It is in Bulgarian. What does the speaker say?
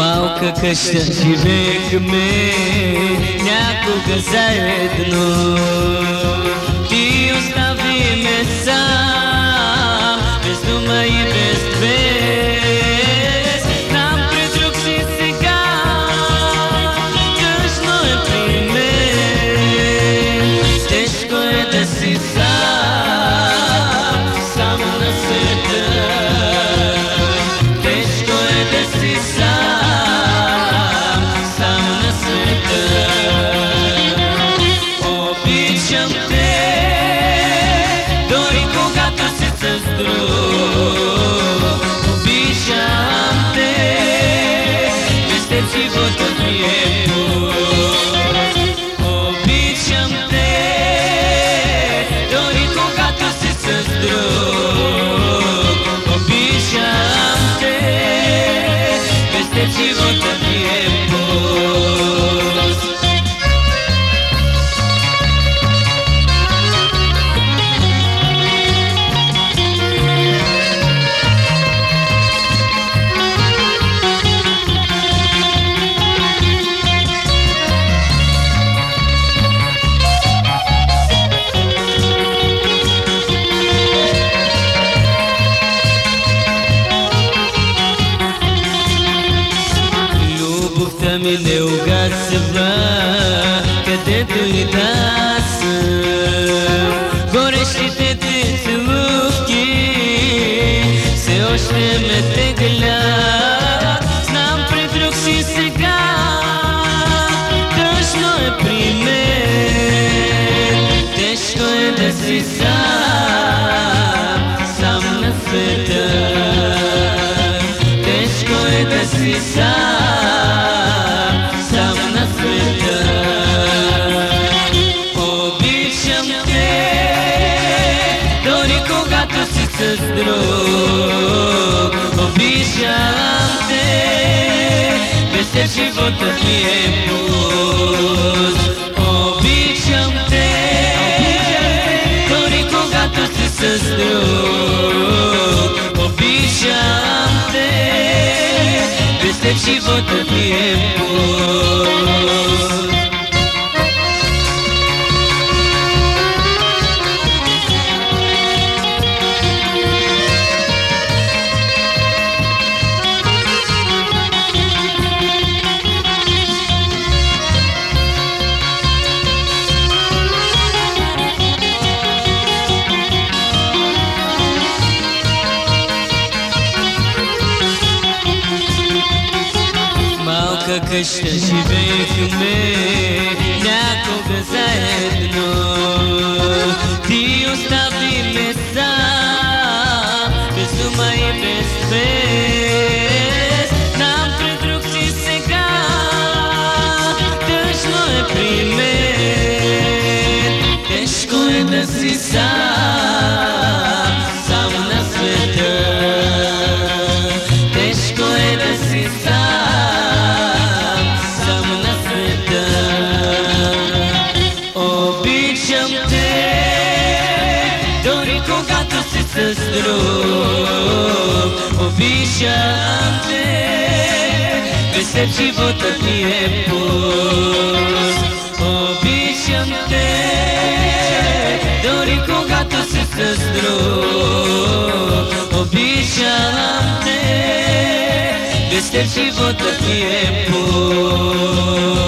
малка къща живеехме някога заедно. Обичам те, дори когато си с друг. Обичам те, без теб животът ми е Ми не угасва, където и да съм. Горещите ти целувки все още ме теглят. Знам пред друг си сега, тъжно е при мен. Тежко е да си сам, сам на света. Тежко е да си сам, с друг. Обичам те, без теб животът ми е пуст. Обичам те, дори когато си с друг. Обичам те, без теб животът ми е пуст. Малка къща живеехме някога заедно. Ти остави ме сам, без дума и без без. Знам пред друг си сега, тъжно е при мен. Те, без теб животът ми е пуст. Обичам те, дори когато си с друг. Обичам те, без теб животът ми е пуст.